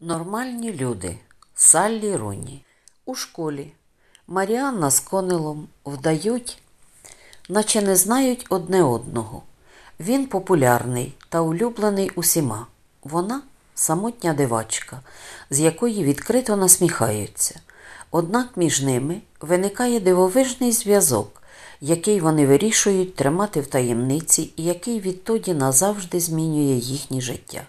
Нормальні люди Саллі Руні. У школі Маріанна з Конелом вдають, наче не знають одне одного. Він популярний та улюблений усіма. Вона самотня дивачка, з якої відкрито насміхаються. Однак між ними виникає дивовижний зв'язок, який вони вирішують тримати в таємниці і який відтоді назавжди змінює їхнє життя.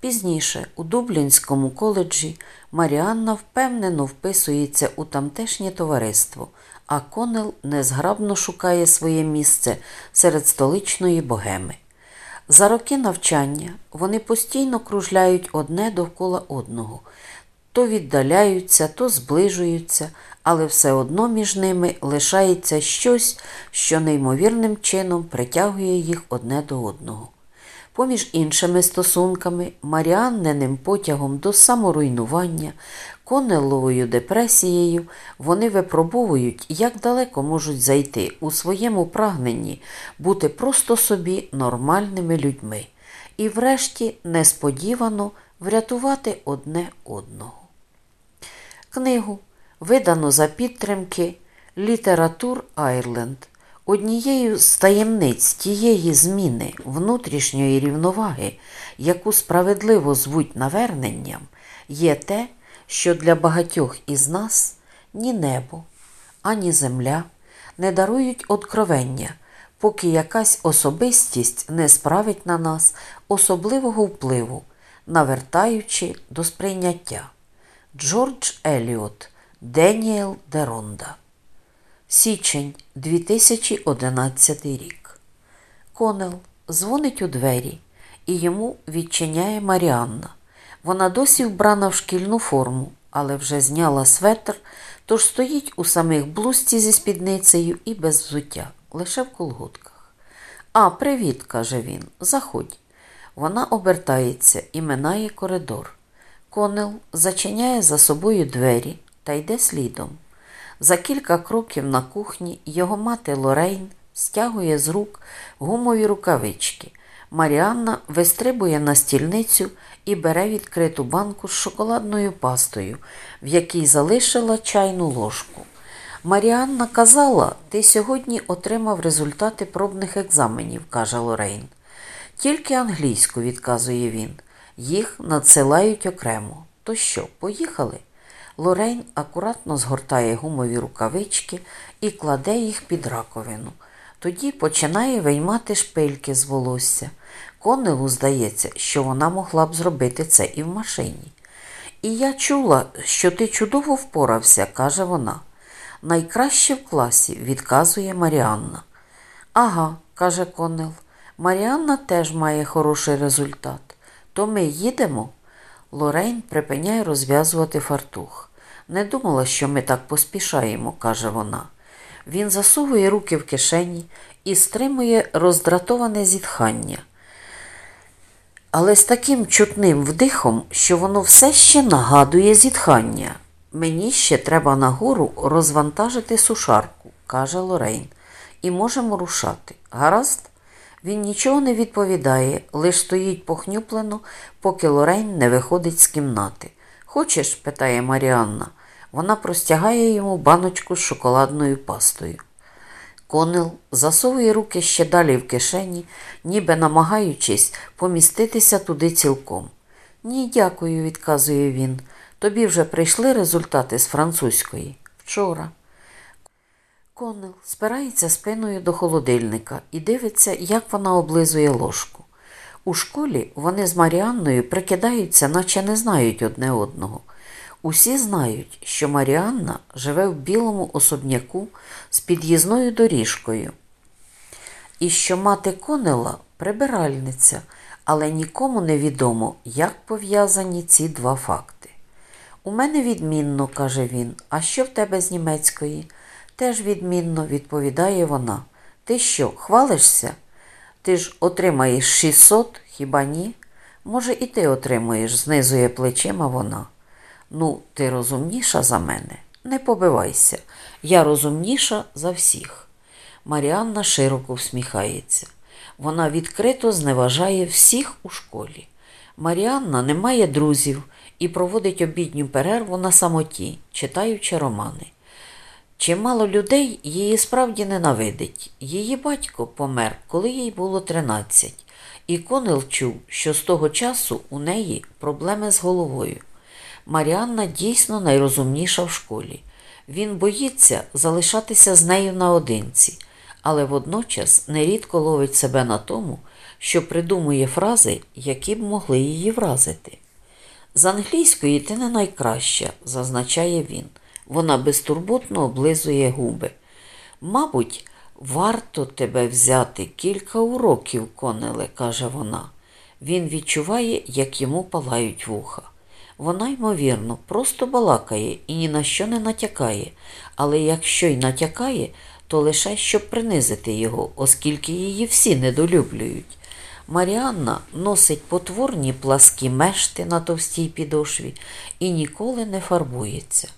Пізніше у Дублінському коледжі Маріанна впевнено вписується у тамтешнє товариство, а Конел незграбно шукає своє місце серед столичної богеми. За роки навчання вони постійно кружляють одне довкола одного, то віддаляються, то зближуються, але все одно між ними лишається щось, що неймовірним чином притягує їх одне до одного. Поміж іншими стосунками, Маріанненим потягом до саморуйнування, конеловою депресією, вони випробовують, як далеко можуть зайти у своєму прагненні бути просто собі нормальними людьми і, врешті, несподівано врятувати одне одного. Книгу видано за підтримки Літератур Айрленд. Однією з таємниць тієї зміни внутрішньої рівноваги, яку справедливо звуть наверненням, є те, що для багатьох із нас ні небо, ані земля не дарують откровення, поки якась особистість не справить на нас особливого впливу, навертаючи до сприйняття. Джордж Еліот, Деніел Деронда Січень 2011 рік. Конел дзвонить у двері і йому відчиняє Маріанна. Вона досі вбрана в шкільну форму, але вже зняла светр, тож стоїть у самих блузці зі спідницею і без взуття, лише в колготках. А, привіт, каже він, заходь. Вона обертається і минає коридор. Конел зачиняє за собою двері та йде слідом. За кілька кроків на кухні його мати Лорейн стягує з рук гумові рукавички. Маріанна вистрибує на стільницю і бере відкриту банку з шоколадною пастою, в якій залишила чайну ложку. Маріанна казала, ти сьогодні отримав результати пробних екзаменів, каже Лорейн. Тільки англійську, відказує він. Їх надсилають окремо. То що, поїхали? Лорейн акуратно згортає гумові рукавички і кладе їх під раковину. Тоді починає виймати шпильки з волосся. Конелу здається, що вона могла б зробити це і в машині. І я чула, що ти чудово впорався, каже вона. Найкраще в класі, відказує Маріанна. Ага, каже Конел. Маріанна теж має хороший результат. То ми їдемо. Лорейн припиняє розв'язувати фартух. Не думала, що ми так поспішаємо, каже вона. Він засовує руки в кишені і стримує роздратоване зітхання. Але з таким чутним вдихом, що воно все ще нагадує зітхання. Мені ще треба нагору розвантажити сушарку, каже Лорейн, і можемо рушати. Гаразд? Він нічого не відповідає, лиш стоїть похнюплено, поки Лорейн не виходить з кімнати. Хочеш? питає Маріанна. Вона простягає йому баночку з шоколадною пастою. Конел засовує руки ще далі в кишені, ніби намагаючись поміститися туди цілком. Ні, дякую, відказує він. Тобі вже прийшли результати з французької. Вчора. Конел спирається спиною до холодильника і дивиться, як вона облизує ложку. У школі вони з Маріанною прикидаються, наче не знають одне одного. Усі знають, що Маріанна живе в білому особняку з під'їзною доріжкою, і що мати Конела прибиральниця, але нікому не відомо, як пов'язані ці два факти. У мене відмінно, каже він, а що в тебе з німецької? Теж відмінно, відповідає вона. Ти що, хвалишся? Ти ж отримаєш 600, хіба ні? Може, і ти отримуєш, знизує плечима вона. Ну, ти розумніша за мене? Не побивайся. Я розумніша за всіх. Маріанна широко всміхається. Вона відкрито зневажає всіх у школі. Маріанна не має друзів і проводить обідню перерву на самоті, читаючи романи. Чимало людей її справді ненавидить. Її батько помер, коли їй було 13, і Конел чув, що з того часу у неї проблеми з головою. Маріанна дійсно найрозумніша в школі. Він боїться залишатися з нею наодинці, але водночас нерідко ловить себе на тому, що придумує фрази, які б могли її вразити. З англійської ти не найкраща, зазначає він. Вона безтурботно облизує губи. Мабуть, варто тебе взяти кілька уроків, конеле, каже вона. Він відчуває, як йому палають вуха. Вона, ймовірно, просто балакає і ні на що не натякає, але якщо й натякає, то лише щоб принизити його, оскільки її всі недолюблюють. Маріанна носить потворні пласкі мешти на товстій підошві і ніколи не фарбується.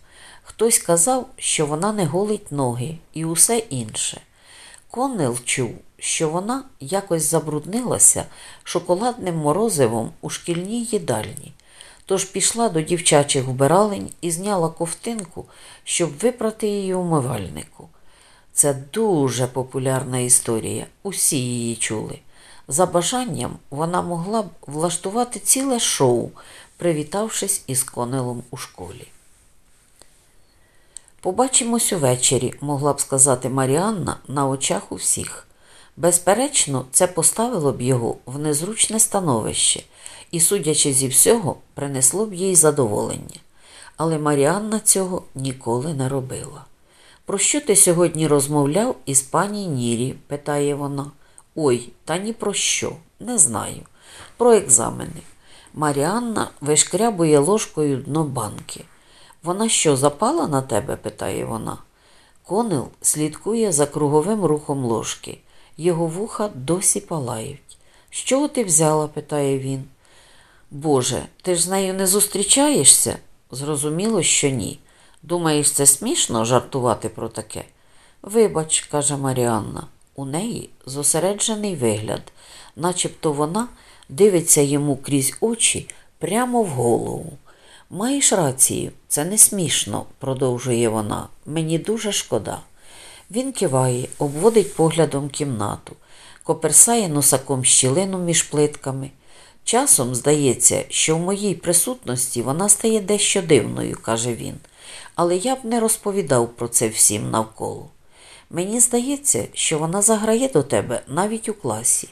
Хтось казав, що вона не голить ноги і усе інше. Коннел чув, що вона якось забруднилася шоколадним морозивом у шкільній їдальні, тож пішла до дівчачих вбиралень і зняла ковтинку, щоб випрати її умивальнику. Це дуже популярна історія, усі її чули. За бажанням вона могла б влаштувати ціле шоу, привітавшись із конелом у школі. Побачимось увечері, могла б сказати Маріанна на очах у всіх. Безперечно, це поставило б його в незручне становище і, судячи зі всього, принесло б їй задоволення. Але Маріанна цього ніколи не робила. Про що ти сьогодні розмовляв із пані Нірі? питає вона. Ой, та ні про що, не знаю. Про екзамени. Маріанна вишкрябує ложкою дно банки. Вона що, запала на тебе? питає вона. Конел слідкує за круговим рухом ложки. Його вуха досі палають. Чого ти взяла? питає він. Боже, ти ж з нею не зустрічаєшся? Зрозуміло, що ні. Думаєш, це смішно жартувати про таке? Вибач, каже Маріанна, у неї зосереджений вигляд, начебто вона дивиться йому крізь очі прямо в голову. Маєш рацію, це не смішно, продовжує вона. Мені дуже шкода. Він киває, обводить поглядом кімнату, коперсає носаком щілину між плитками. Часом здається, що в моїй присутності вона стає дещо дивною, каже він, але я б не розповідав про це всім навколо. Мені здається, що вона заграє до тебе навіть у класі.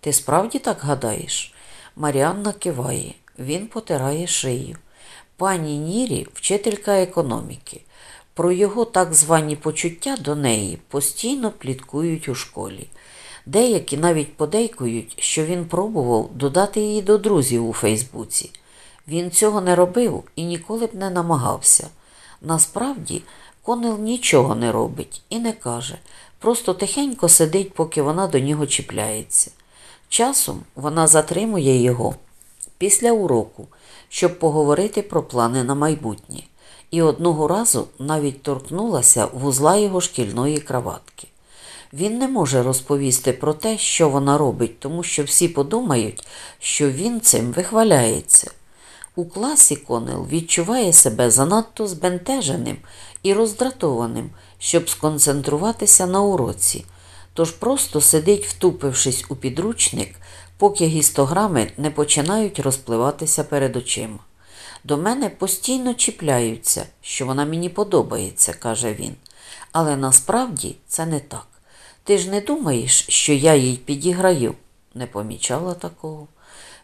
Ти справді так гадаєш? Маріанна киває, він потирає шию. Пані Нірі вчителька економіки. Про його так звані почуття до неї постійно пліткують у школі. Деякі навіть подейкують, що він пробував додати її до друзів у Фейсбуці. Він цього не робив і ніколи б не намагався. Насправді, Конел нічого не робить і не каже, просто тихенько сидить, поки вона до нього чіпляється. Часом вона затримує його після уроку, щоб поговорити про плани на майбутнє, і одного разу навіть торкнулася вузла його шкільної краватки. Він не може розповісти про те, що вона робить, тому що всі подумають, що він цим вихваляється. У класі Конел відчуває себе занадто збентеженим і роздратованим, щоб сконцентруватися на уроці, тож просто сидить, втупившись у підручник, поки гістограми не починають розпливатися перед очима. До мене постійно чіпляються, що вона мені подобається, каже він. Але насправді це не так. Ти ж не думаєш, що я їй підіграю? Не помічала такого.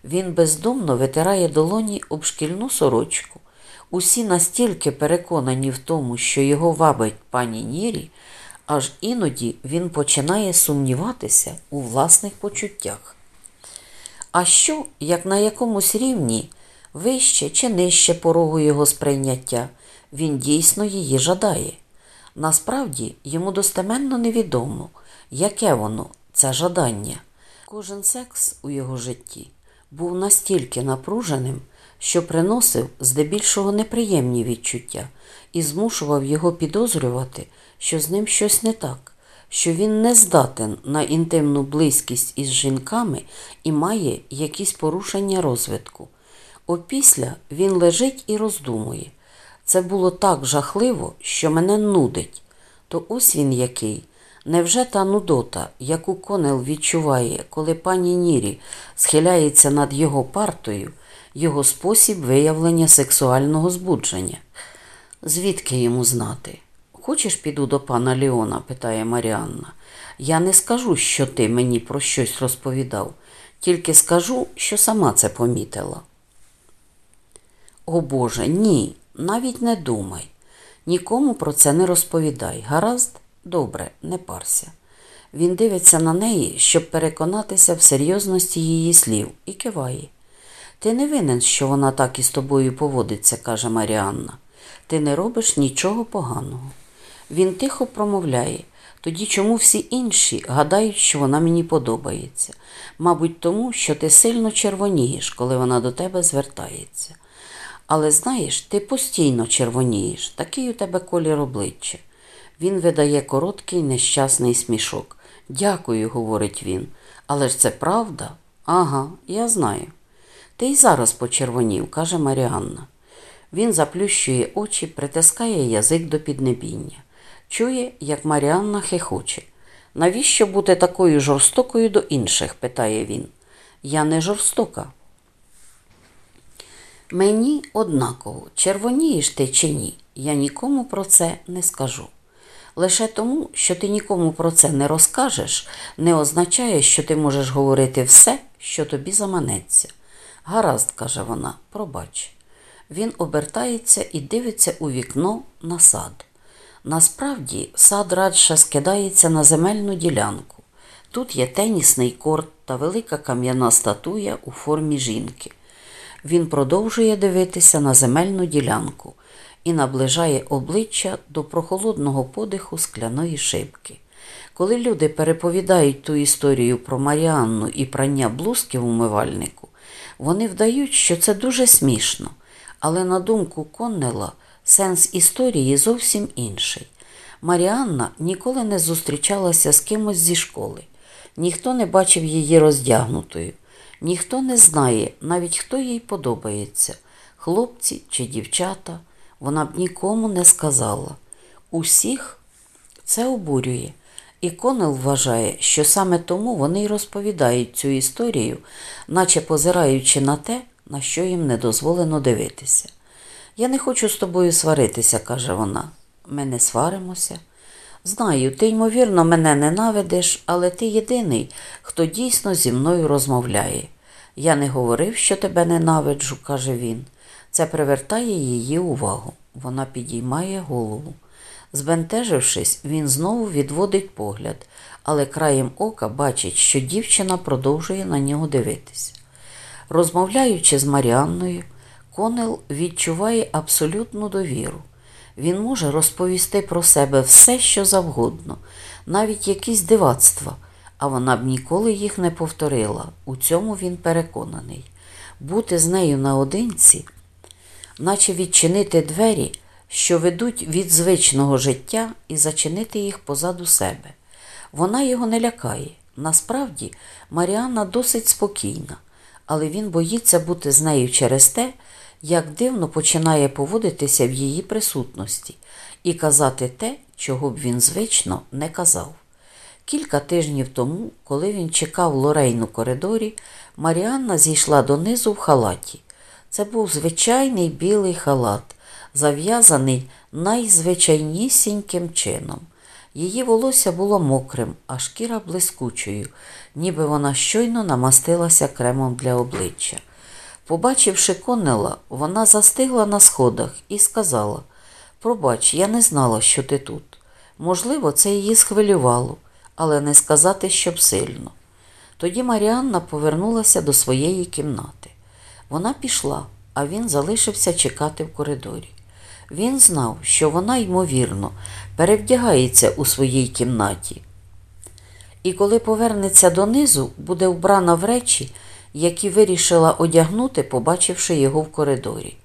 Він бездумно витирає долоні об шкільну сорочку. Усі настільки переконані в тому, що його вабить пані Нірі, аж іноді він починає сумніватися у власних почуттях. А що, як на якомусь рівні, вище чи нижче порогу його сприйняття, він дійсно її жадає? Насправді йому достеменно невідомо, яке воно, це жадання. Кожен секс у його житті був настільки напруженим, що приносив здебільшого неприємні відчуття і змушував його підозрювати, що з ним щось не так, що він не здатен на інтимну близькість із жінками і має якісь порушення розвитку. Опісля він лежить і роздумує. Це було так жахливо, що мене нудить. То ось він який. Невже та нудота, яку Конел відчуває, коли пані Нірі схиляється над його партою, його спосіб виявлення сексуального збудження? Звідки йому знати? Хочеш, піду до пана Леона? питає Маріанна. Я не скажу, що ти мені про щось розповідав, тільки скажу, що сама це помітила. О Боже, ні, навіть не думай. Нікому про це не розповідай. Гаразд? Добре, не парся. Він дивиться на неї, щоб переконатися в серйозності її слів, і киває. Ти не винен, що вона так із тобою поводиться, каже Маріанна. Ти не робиш нічого поганого. Він тихо промовляє. Тоді чому всі інші гадають, що вона мені подобається? Мабуть, тому, що ти сильно червонієш, коли вона до тебе звертається. Але знаєш, ти постійно червонієш, такий у тебе колір обличчя. Він видає короткий нещасний смішок. Дякую, говорить він. Але ж це правда? Ага, я знаю. Ти й зараз почервонів, каже Маріанна. Він заплющує очі, притискає язик до піднебіння. Чує, як Маріанна хихоче. Навіщо бути такою жорстокою до інших? питає він. Я не жорстока. Мені однаково, червонієш ти чи ні, я нікому про це не скажу. Лише тому, що ти нікому про це не розкажеш, не означає, що ти можеш говорити все, що тобі заманеться. Гаразд, каже вона, пробач. Він обертається і дивиться у вікно на сад. Насправді, сад радше скидається на земельну ділянку. Тут є тенісний корт та велика кам'яна статуя у формі жінки. Він продовжує дивитися на земельну ділянку і наближає обличчя до прохолодного подиху скляної шибки. Коли люди переповідають ту історію про Маріанну і прання блузки в умивальнику, вони вдають, що це дуже смішно, але на думку Коннела, сенс історії зовсім інший. Маріанна ніколи не зустрічалася з кимось зі школи, ніхто не бачив її роздягнутою, ніхто не знає, навіть хто їй подобається хлопці чи дівчата. Вона б нікому не сказала. Усіх це обурює. І Конел вважає, що саме тому вони й розповідають цю історію, наче позираючи на те, на що їм не дозволено дивитися. Я не хочу з тобою сваритися, каже вона. Ми не сваримося. Знаю, ти, ймовірно, мене ненавидиш, але ти єдиний, хто дійсно зі мною розмовляє. Я не говорив, що тебе ненавиджу, каже він. Це привертає її увагу. Вона підіймає голову. Збентежившись, він знову відводить погляд, але краєм ока бачить, що дівчина продовжує на нього дивитися. Розмовляючи з Маріанною, Конел відчуває абсолютну довіру. Він може розповісти про себе все, що завгодно, навіть якісь дивацтва, а вона б ніколи їх не повторила. У цьому він переконаний. Бути з нею наодинці, наче відчинити двері, що ведуть від звичного життя, і зачинити їх позаду себе. Вона його не лякає. Насправді, Маріанна досить спокійна, але він боїться бути з нею через те, як дивно починає поводитися в її присутності і казати те, чого б він звично не казав. Кілька тижнів тому, коли він чекав Лорейн у коридорі, Маріанна зійшла донизу в халаті. Це був звичайний білий халат, зав'язаний найзвичайнісіньким чином. Її волосся було мокрим, а шкіра блискучою, ніби вона щойно намастилася кремом для обличчя. Побачивши Коннела, вона застигла на сходах і сказала Пробач, я не знала, що ти тут. Можливо, це її схвилювало, але не сказати, щоб сильно. Тоді Маріанна повернулася до своєї кімнати. Вона пішла, а він залишився чекати в коридорі. Він знав, що вона, ймовірно, перевдягається у своїй кімнаті. І коли повернеться донизу, буде вбрана в речі, які вирішила одягнути, побачивши його в коридорі.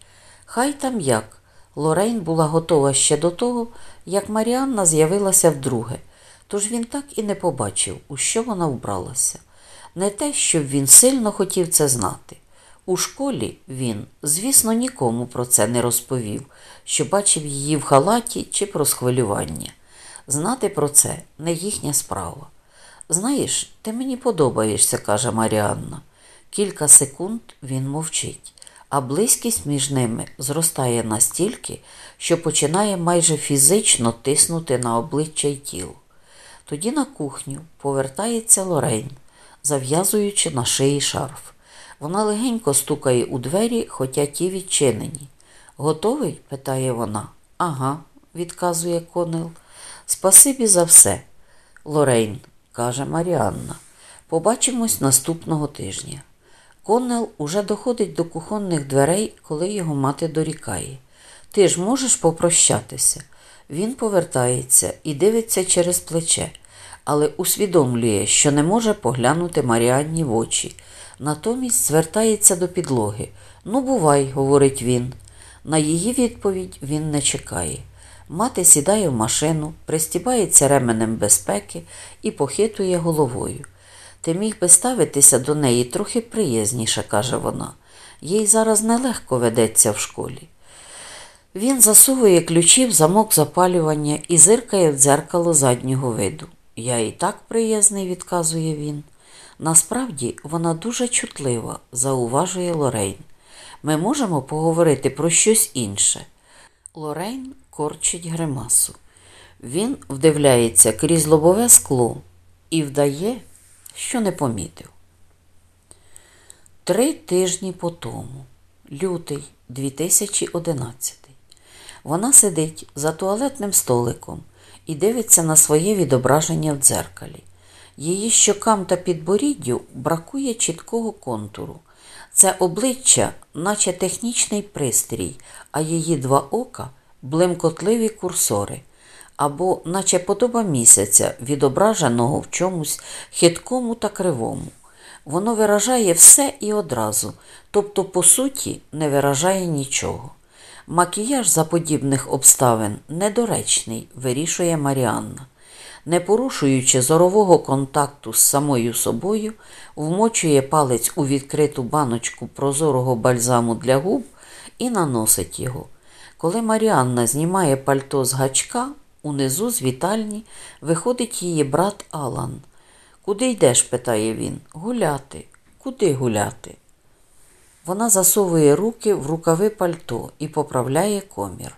Хай там як. Лорейн була готова ще до того, як Маріанна з'явилася вдруге, тож він так і не побачив, у що вона вбралася. Не те, щоб він сильно хотів це знати. У школі він, звісно, нікому про це не розповів, що бачив її в халаті чи про схвилювання. Знати про це не їхня справа. Знаєш, ти мені подобаєшся, каже Маріанна. Кілька секунд він мовчить, а близькість між ними зростає настільки, що починає майже фізично тиснути на обличчя й тіло. Тоді на кухню повертається Лорейн, зав'язуючи на шиї шарф. Вона легенько стукає у двері, хоча ті відчинені. Готовий? питає вона. Ага, відказує Конел. Спасибі за все. Лорейн, каже Маріанна. Побачимось наступного тижня. Коннел уже доходить до кухонних дверей, коли його мати дорікає. Ти ж можеш попрощатися. Він повертається і дивиться через плече, але усвідомлює, що не може поглянути Маріанні в очі. Натомість звертається до підлоги. Ну, бувай, говорить він. На її відповідь він не чекає. Мати сідає в машину, пристібається ременем безпеки і похитує головою. Ти міг би ставитися до неї трохи приязніше, каже вона. Їй зараз нелегко ведеться в школі. Він засовує ключі в замок запалювання і зиркає в дзеркало заднього виду. Я і так приязний, відказує він. Насправді вона дуже чутлива, зауважує Лорейн. Ми можемо поговорити про щось інше. Лорейн корчить гримасу. Він вдивляється крізь лобове скло і вдає, що не помітив. Три тижні по тому, лютий 2011. Вона сидить за туалетним столиком і дивиться на своє відображення в дзеркалі. Її щокам та підборіддю бракує чіткого контуру. Це обличчя, наче технічний пристрій, а її два ока блимкотливі курсори, або наче подоба місяця, відображеного в чомусь хиткому та кривому. Воно виражає все і одразу, тобто, по суті, не виражає нічого. Макіяж за подібних обставин недоречний, вирішує Маріанна. Не порушуючи зорового контакту з самою собою, вмочує палець у відкриту баночку прозорого бальзаму для губ і наносить його. Коли Маріанна знімає пальто з гачка, унизу з вітальні виходить її брат Алан. Куди йдеш? питає він. Гуляти. Куди гуляти? Вона засовує руки в рукави пальто і поправляє комір.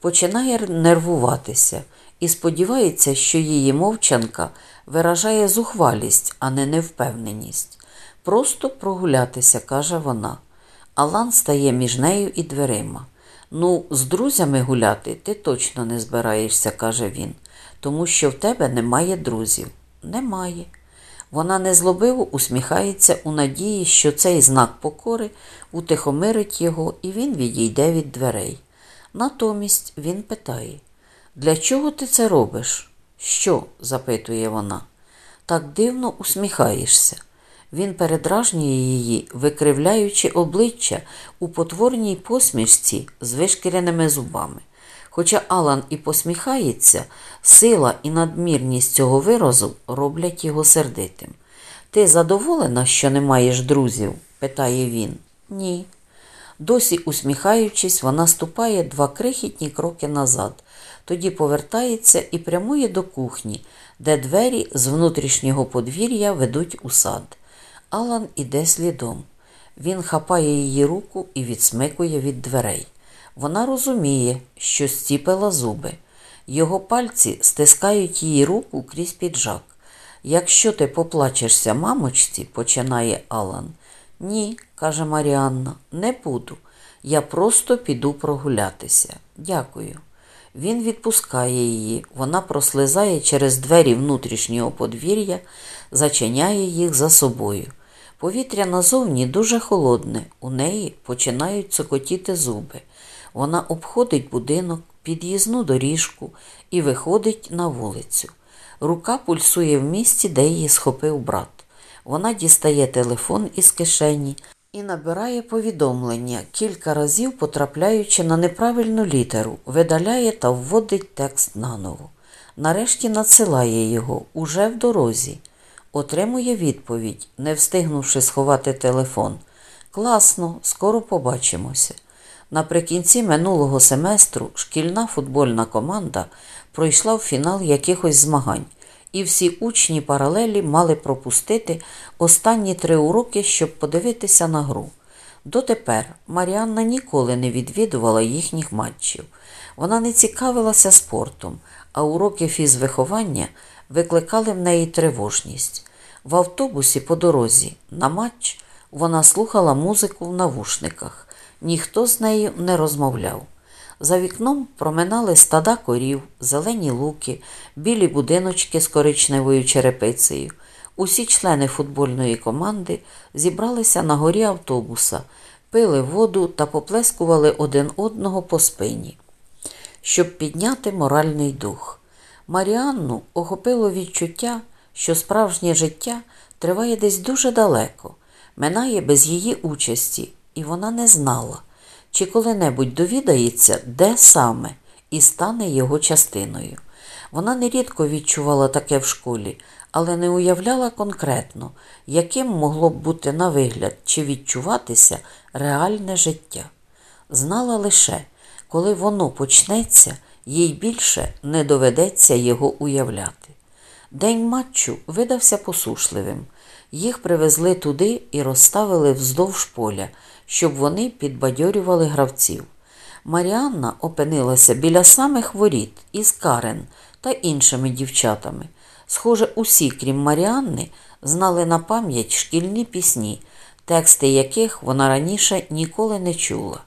Починає нервуватися і сподівається, що її мовчанка виражає зухвалість, а не невпевненість. Просто прогулятися, каже вона. Алан стає між нею і дверима. Ну, з друзями гуляти ти точно не збираєшся, каже він, тому що в тебе немає друзів. Немає. Вона незлобиво усміхається у надії, що цей знак покори утихомирить його, і він відійде від дверей. Натомість він питає Для чого ти це робиш? Що? запитує вона. Так дивно усміхаєшся. Він передражнює її, викривляючи обличчя у потворній посмішці з вишкіреними зубами. Хоча Алан і посміхається, сила і надмірність цього виразу роблять його сердитим. Ти задоволена, що не маєш друзів? питає він. Ні. Досі усміхаючись, вона ступає два крихітні кроки назад, тоді повертається і прямує до кухні, де двері з внутрішнього подвір'я ведуть у сад. Алан іде слідом. Він хапає її руку і відсмикує від дверей. Вона розуміє, що стіпила зуби. Його пальці стискають її руку крізь піджак. Якщо ти поплачешся мамочці, починає Алан. Ні, каже Маріанна, не буду. Я просто піду прогулятися. Дякую. Він відпускає її, вона прослизає через двері внутрішнього подвір'я, зачиняє їх за собою. Повітря назовні дуже холодне, у неї починають цокотіти зуби. Вона обходить будинок, під'їзну доріжку і виходить на вулицю. Рука пульсує в місці, де її схопив брат. Вона дістає телефон із кишені і набирає повідомлення, кілька разів потрапляючи на неправильну літеру, видаляє та вводить текст наново. Нарешті надсилає його уже в дорозі. Отримує відповідь, не встигнувши сховати телефон. Класно, скоро побачимося. Наприкінці минулого семестру шкільна футбольна команда пройшла в фінал якихось змагань, і всі учні паралелі мали пропустити останні три уроки, щоб подивитися на гру. Дотепер Маріанна ніколи не відвідувала їхніх матчів. Вона не цікавилася спортом, а уроки фізвиховання викликали в неї тривожність. В автобусі по дорозі на матч вона слухала музику в навушниках. Ніхто з нею не розмовляв. За вікном проминали стада корів, зелені луки, білі будиночки з коричневою черепицею. Усі члени футбольної команди зібралися на горі автобуса, пили воду та поплескували один одного по спині, щоб підняти моральний дух. Маріанну охопило відчуття, що справжнє життя триває десь дуже далеко, минає без її участі, і вона не знала, чи коли-небудь довідається, де саме, і стане його частиною. Вона нерідко відчувала таке в школі, але не уявляла конкретно, яким могло б бути на вигляд чи відчуватися реальне життя. Знала лише, коли воно почнеться, їй більше не доведеться його уявляти. День матчу видався посушливим. Їх привезли туди і розставили вздовж поля, щоб вони підбадьорювали гравців. Маріанна опинилася біля самих воріт із Карен та іншими дівчатами. Схоже, усі, крім Маріанни, знали на пам'ять шкільні пісні, тексти яких вона раніше ніколи не чула.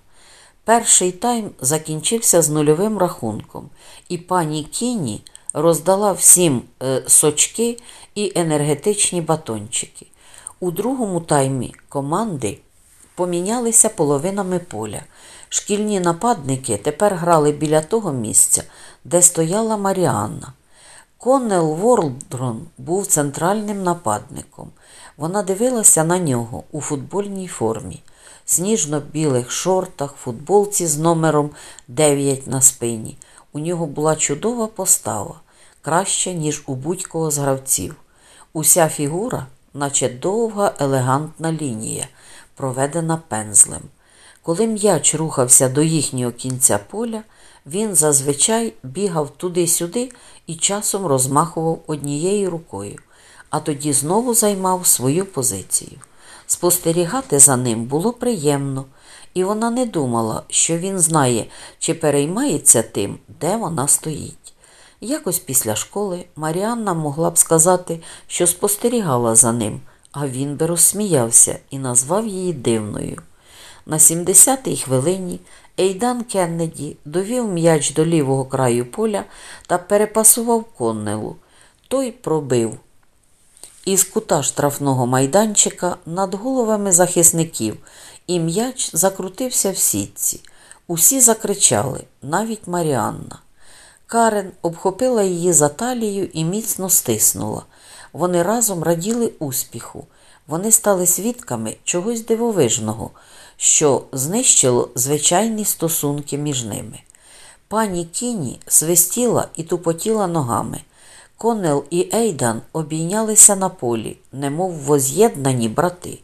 Перший тайм закінчився з нульовим рахунком, і пані Кіні роздала всім е, сочки і енергетичні батончики. У другому таймі команди помінялися половинами поля. Шкільні нападники тепер грали біля того місця, де стояла Маріанна. Коннел Ворлдрон був центральним нападником. Вона дивилася на нього у футбольній формі, сніжно-білих шортах, футболці з номером 9 на спині. У нього була чудова постава, краща, ніж у будь-кого з гравців. Уся фігура, наче довга елегантна лінія, проведена пензлем. Коли м'яч рухався до їхнього кінця поля, він зазвичай бігав туди-сюди і часом розмахував однією рукою, а тоді знову займав свою позицію. Спостерігати за ним було приємно, і вона не думала, що він знає, чи переймається тим, де вона стоїть. Якось після школи Маріанна могла б сказати, що спостерігала за ним, а він би розсміявся і назвав її дивною. На 70-й хвилині Ейдан Кеннеді довів м'яч до лівого краю поля та перепасував коннелу. Той пробив. Із кута штрафного майданчика над головами захисників, і м'яч закрутився в сітці. Усі закричали, навіть Маріанна. Карен обхопила її за талію і міцно стиснула. Вони разом раділи успіху. Вони стали свідками чогось дивовижного, що знищило звичайні стосунки між ними. Пані Кіні свистіла і тупотіла ногами. Конел і Ейдан обійнялися на полі, немов воз'єднані брати.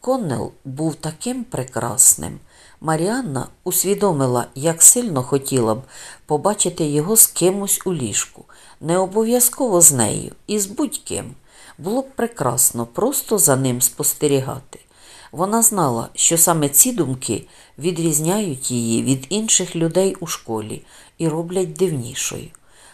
Коннел був таким прекрасним. Маріанна усвідомила, як сильно хотіла б побачити його з кимось у ліжку, не обов'язково з нею і з будь-ким. Було б прекрасно просто за ним спостерігати. Вона знала, що саме ці думки відрізняють її від інших людей у школі і роблять дивнішою.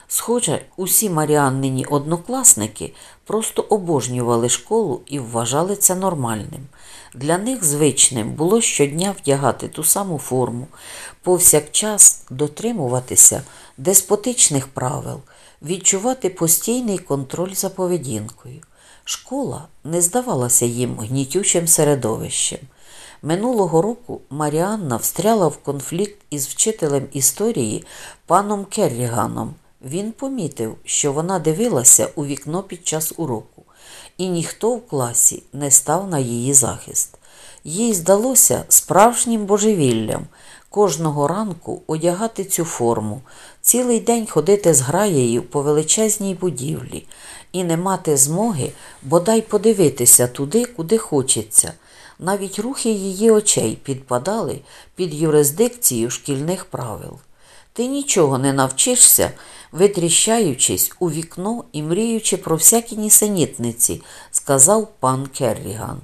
Схоже, усі Маріаннині однокласники просто обожнювали школу і вважали це нормальним. Для них звичним було щодня вдягати ту саму форму, повсякчас дотримуватися деспотичних правил, відчувати постійний контроль за поведінкою. Школа не здавалася їм гнітючим середовищем. Минулого року Маріанна встряла в конфлікт із вчителем історії паном Керріганом. Він помітив, що вона дивилася у вікно під час уроку, і ніхто в класі не став на її захист. Їй здалося справжнім божевіллям кожного ранку одягати цю форму, цілий день ходити з граєю по величезній будівлі і не мати змоги бодай подивитися туди, куди хочеться, Навіть рухи її очей підпадали під юрисдикцію шкільних правил. Ти нічого не навчишся, витріщаючись у вікно і мріючи про всякі нісенітниці, сказав пан Керріган.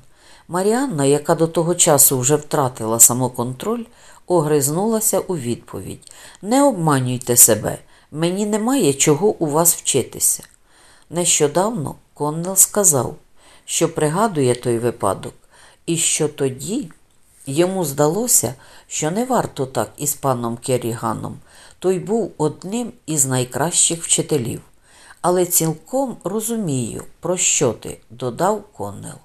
Маріанна, яка до того часу вже втратила самоконтроль, огризнулася у відповідь Не обманюйте себе, мені немає чого у вас вчитися. Нещодавно Коннел сказав, що пригадує той випадок, і що тоді йому здалося, що не варто так із паном Керіганом. Той був одним із найкращих вчителів. Але цілком розумію, про що ти, додав Коннел.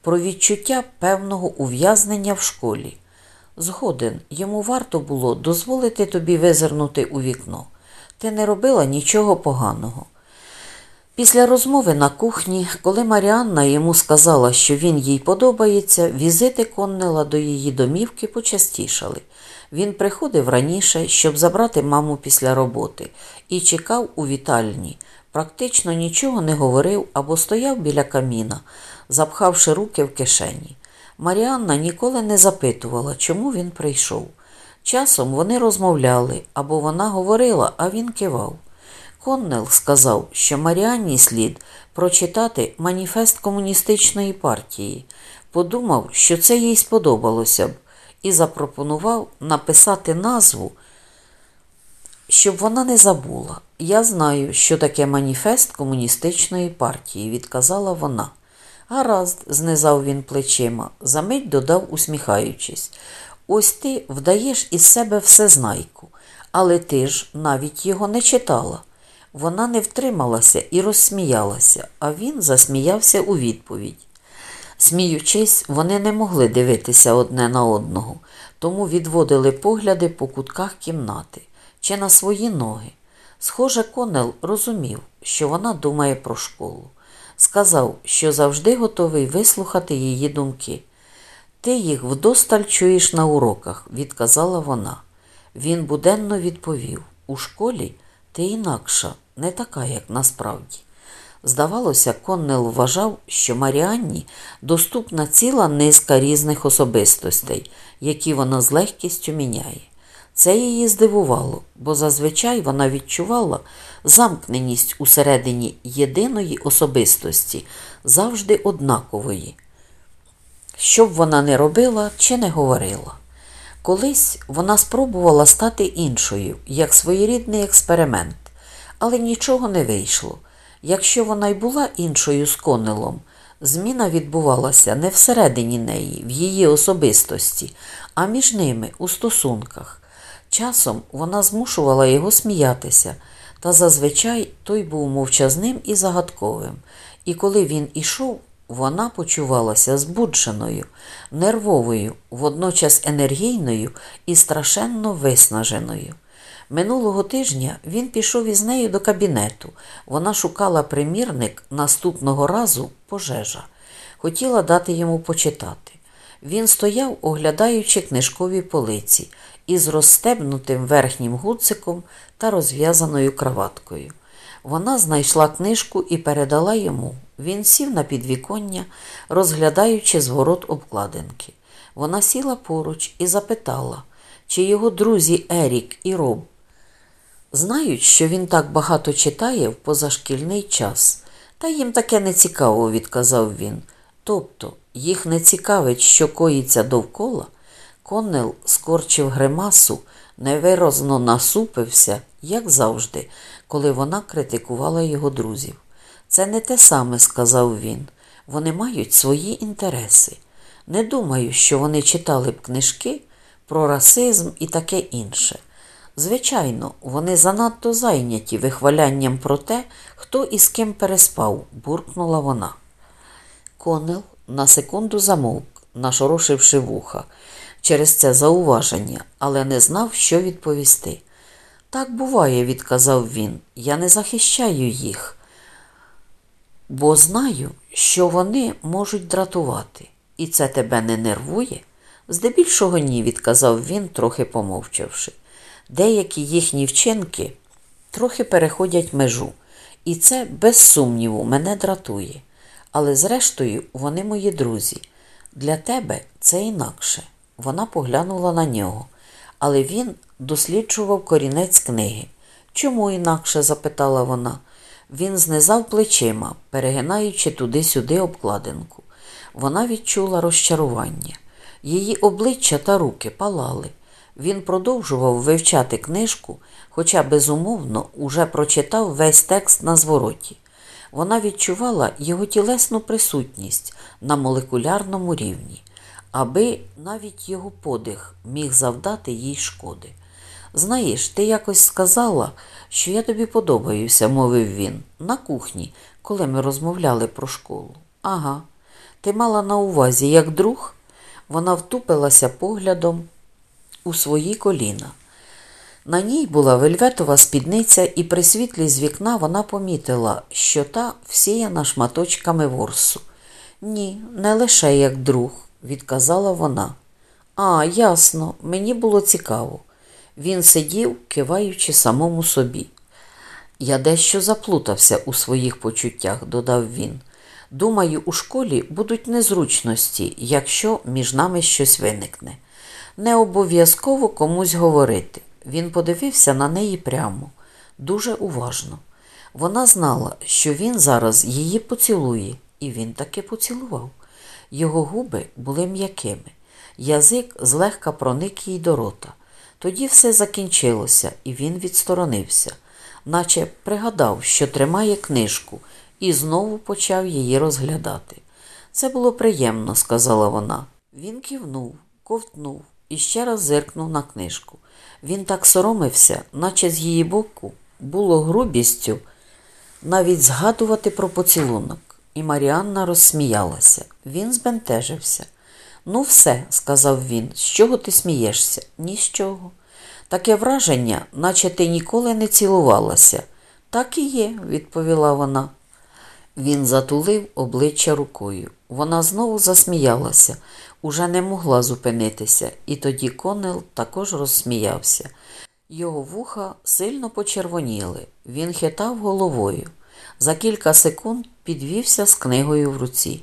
Про відчуття певного ув'язнення в школі. Згоден, йому варто було дозволити тобі визирнути у вікно. Ти не робила нічого поганого. Після розмови на кухні, коли Маріанна йому сказала, що він їй подобається, візити Коннела до її домівки почастішали. Він приходив раніше, щоб забрати маму після роботи, і чекав у вітальні. Практично нічого не говорив або стояв біля каміна, запхавши руки в кишені. Маріанна ніколи не запитувала, чому він прийшов. Часом вони розмовляли або вона говорила, а він кивав. Коннел сказав, що Маріанні слід прочитати маніфест комуністичної партії. Подумав, що це їй сподобалося б, і запропонував написати назву, щоб вона не забула. Я знаю, що таке маніфест комуністичної партії, відказала вона. Гаразд, знизав він плечима, замить додав, усміхаючись. Ось ти вдаєш із себе всезнайку, але ти ж навіть його не читала. Вона не втрималася і розсміялася, а він засміявся у відповідь. Сміючись, вони не могли дивитися одне на одного, тому відводили погляди по кутках кімнати чи на свої ноги. Схоже, Конел розумів, що вона думає про школу. Сказав, що завжди готовий вислухати її думки. Ти їх вдосталь чуєш на уроках, відказала вона. Він буденно відповів у школі ти інакша, не така, як насправді. Здавалося, Коннел вважав, що Маріанні доступна ціла низка різних особистостей, які вона з легкістю міняє. Це її здивувало, бо зазвичай вона відчувала замкненість усередині єдиної особистості, завжди однакової. Що б вона не робила чи не говорила. Колись вона спробувала стати іншою, як своєрідний експеримент, але нічого не вийшло. Якщо вона й була іншою з Конелом, зміна відбувалася не всередині неї, в її особистості, а між ними у стосунках. Часом вона змушувала його сміятися, та зазвичай той був мовчазним і загадковим, і коли він ішов, вона почувалася збудженою, нервовою, водночас енергійною і страшенно виснаженою. Минулого тижня він пішов із нею до кабінету. Вона шукала примірник наступного разу пожежа. Хотіла дати йому почитати. Він стояв, оглядаючи книжкові полиці із розстебнутим верхнім гудзиком та розв'язаною краваткою. Вона знайшла книжку і передала йому. Він сів на підвіконня, розглядаючи зворот обкладинки. Вона сіла поруч і запитала, чи його друзі Ерік і Роб знають, що він так багато читає в позашкільний час. Та їм таке не цікаво, відказав він. Тобто їх не цікавить, що коїться довкола. Коннел скорчив гримасу, невиразно насупився, як завжди, коли вона критикувала його друзів. Це не те саме, сказав він. Вони мають свої інтереси. Не думаю, що вони читали б книжки про расизм і таке інше. Звичайно, вони занадто зайняті вихвалянням про те, хто із ким переспав, буркнула вона. Конел на секунду замовк, нашорошивши вуха через це зауваження, але не знав, що відповісти. Так буває, відказав він, я не захищаю їх, бо знаю, що вони можуть дратувати, і це тебе не нервує? Здебільшого ні, відказав він, трохи помовчавши. Деякі їхні вчинки трохи переходять межу, і це, без сумніву, мене дратує. Але, зрештою, вони мої друзі. Для тебе це інакше. Вона поглянула на нього, але він досліджував корінець книги. Чому інакше? запитала вона. Він знизав плечима, перегинаючи туди-сюди обкладинку. Вона відчула розчарування. Її обличчя та руки палали. Він продовжував вивчати книжку, хоча безумовно уже прочитав весь текст на звороті. Вона відчувала його тілесну присутність на молекулярному рівні, аби навіть його подих міг завдати їй шкоди. Знаєш, ти якось сказала, що я тобі подобаюся, мовив він, на кухні, коли ми розмовляли про школу. Ага, ти мала на увазі, як друг? Вона втупилася поглядом у свої коліна. На ній була вельветова спідниця, і при світлі з вікна вона помітила, що та всіяна шматочками ворсу. Ні, не лише як друг, відказала вона. А, ясно, мені було цікаво. Він сидів, киваючи самому собі. Я дещо заплутався у своїх почуттях, додав він. Думаю, у школі будуть незручності, якщо між нами щось виникне. Не обов'язково комусь говорити. Він подивився на неї прямо, дуже уважно. Вона знала, що він зараз її поцілує, і він таки поцілував. Його губи були м'якими, язик злегка проник їй до рота. Тоді все закінчилося, і він відсторонився, наче пригадав, що тримає книжку, і знову почав її розглядати. Це було приємно, сказала вона. Він кивнув, ковтнув і ще раз зиркнув на книжку. Він так соромився, наче з її боку було грубістю навіть згадувати про поцілунок. І Маріанна розсміялася. Він збентежився. Ну, все, сказав він, з чого ти смієшся? Ні з чого. Таке враження, наче ти ніколи не цілувалася. Так і є, відповіла вона. Він затулив обличчя рукою. Вона знову засміялася, уже не могла зупинитися, і тоді Конел також розсміявся. Його вуха сильно почервоніли. Він хитав головою. За кілька секунд підвівся з книгою в руці.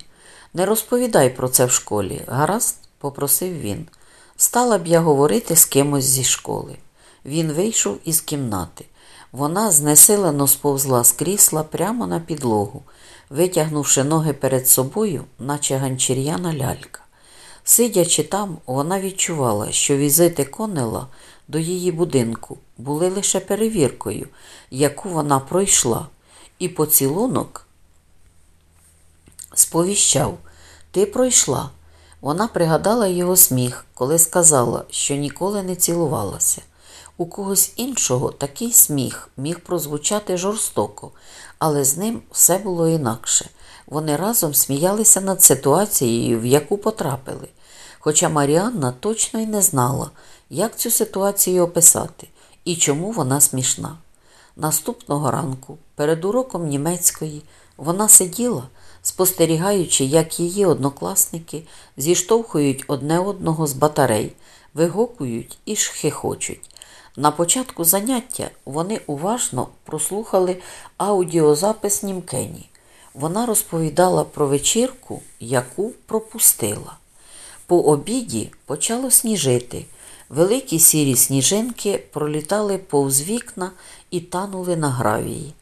Не розповідай про це в школі, гаразд, попросив він. Стала б я говорити з кимось зі школи. Він вийшов із кімнати. Вона знесилено сповзла з крісла прямо на підлогу, витягнувши ноги перед собою, наче ганчір'яна лялька. Сидячи там, вона відчувала, що візити Конела до її будинку були лише перевіркою, яку вона пройшла, і поцілунок сповіщав Ти пройшла. Вона пригадала його сміх, коли сказала, що ніколи не цілувалася. У когось іншого такий сміх міг прозвучати жорстоко, але з ним все було інакше. Вони разом сміялися над ситуацією, в яку потрапили. Хоча Маріанна точно й не знала, як цю ситуацію описати і чому вона смішна. Наступного ранку, перед уроком німецької, вона сиділа, спостерігаючи, як її однокласники зіштовхують одне одного з батарей, вигукують і шхихочуть. На початку заняття вони уважно прослухали аудіозапис Німкені. Вона розповідала про вечірку, яку пропустила. По обіді почало сніжити. Великі сірі сніжинки пролітали повз вікна і танули на гравії.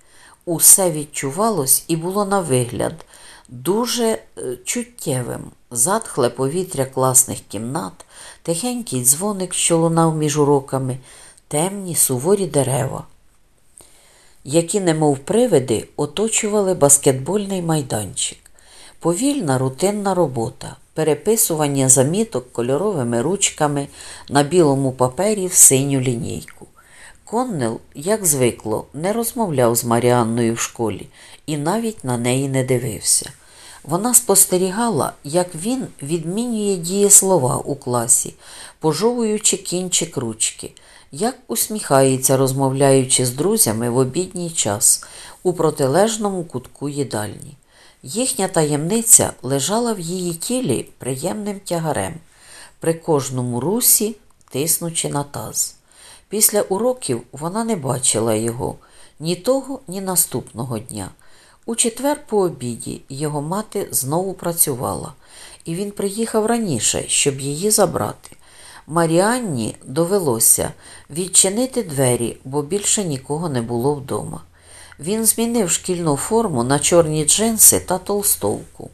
Усе відчувалось і було на вигляд дуже е, чуттєвим. Затхле повітря класних кімнат, тихенький дзвоник, що лунав між уроками, темні суворі дерева, які, немов привиди, оточували баскетбольний майданчик. Повільна рутинна робота, переписування заміток кольоровими ручками на білому папері в синю лінійку. Коннел, як звикло, не розмовляв з Маріанною в школі і навіть на неї не дивився. Вона спостерігала, як він відмінює дієслова у класі, пожовуючи кінчик ручки, як усміхається, розмовляючи з друзями в обідній час у протилежному кутку їдальні. Їхня таємниця лежала в її тілі приємним тягарем, при кожному русі тиснучи на таз. Після уроків вона не бачила його ні того, ні наступного дня. У четвер по обіді його мати знову працювала, і він приїхав раніше, щоб її забрати. Маріанні довелося відчинити двері, бо більше нікого не було вдома. Він змінив шкільну форму на чорні джинси та толстовку.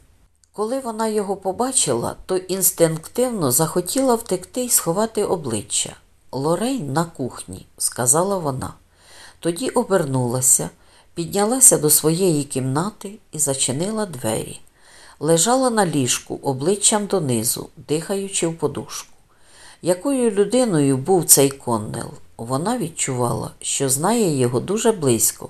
Коли вона його побачила, то інстинктивно захотіла втекти й сховати обличчя. Лорейн на кухні, сказала вона. Тоді обернулася, піднялася до своєї кімнати і зачинила двері. Лежала на ліжку обличчям донизу, дихаючи в подушку. Якою людиною був цей Коннел? Вона відчувала, що знає його дуже близько,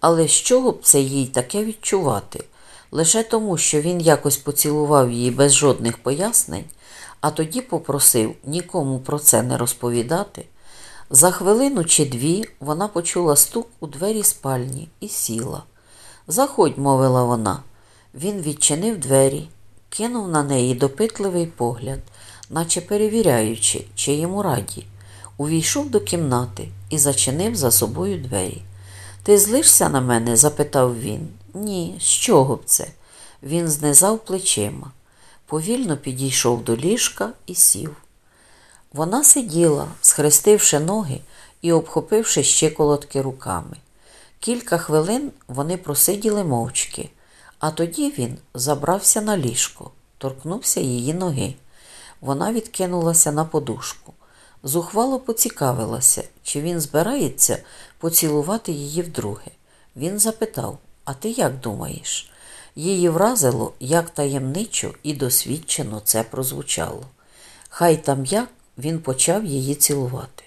але з чого б це їй таке відчувати? Лише тому, що він якось поцілував її без жодних пояснень, а тоді попросив нікому про це не розповідати. За хвилину чи дві вона почула стук у двері спальні і сіла. Заходь, мовила вона. Він відчинив двері, кинув на неї допитливий погляд, наче перевіряючи, чи йому раді. Увійшов до кімнати і зачинив за собою двері. Ти злишся на мене? запитав він. Ні, з чого б це? Він знизав плечима, повільно підійшов до ліжка і сів. Вона сиділа, схрестивши ноги і обхопивши щиколотки руками. Кілька хвилин вони просиділи мовчки, а тоді він забрався на ліжко, торкнувся її ноги. Вона відкинулася на подушку. Зухвало поцікавилася, чи він збирається поцілувати її вдруге. Він запитав: А ти як думаєш? Її вразило, як таємничо і досвідчено це прозвучало. Хай там як він почав її цілувати.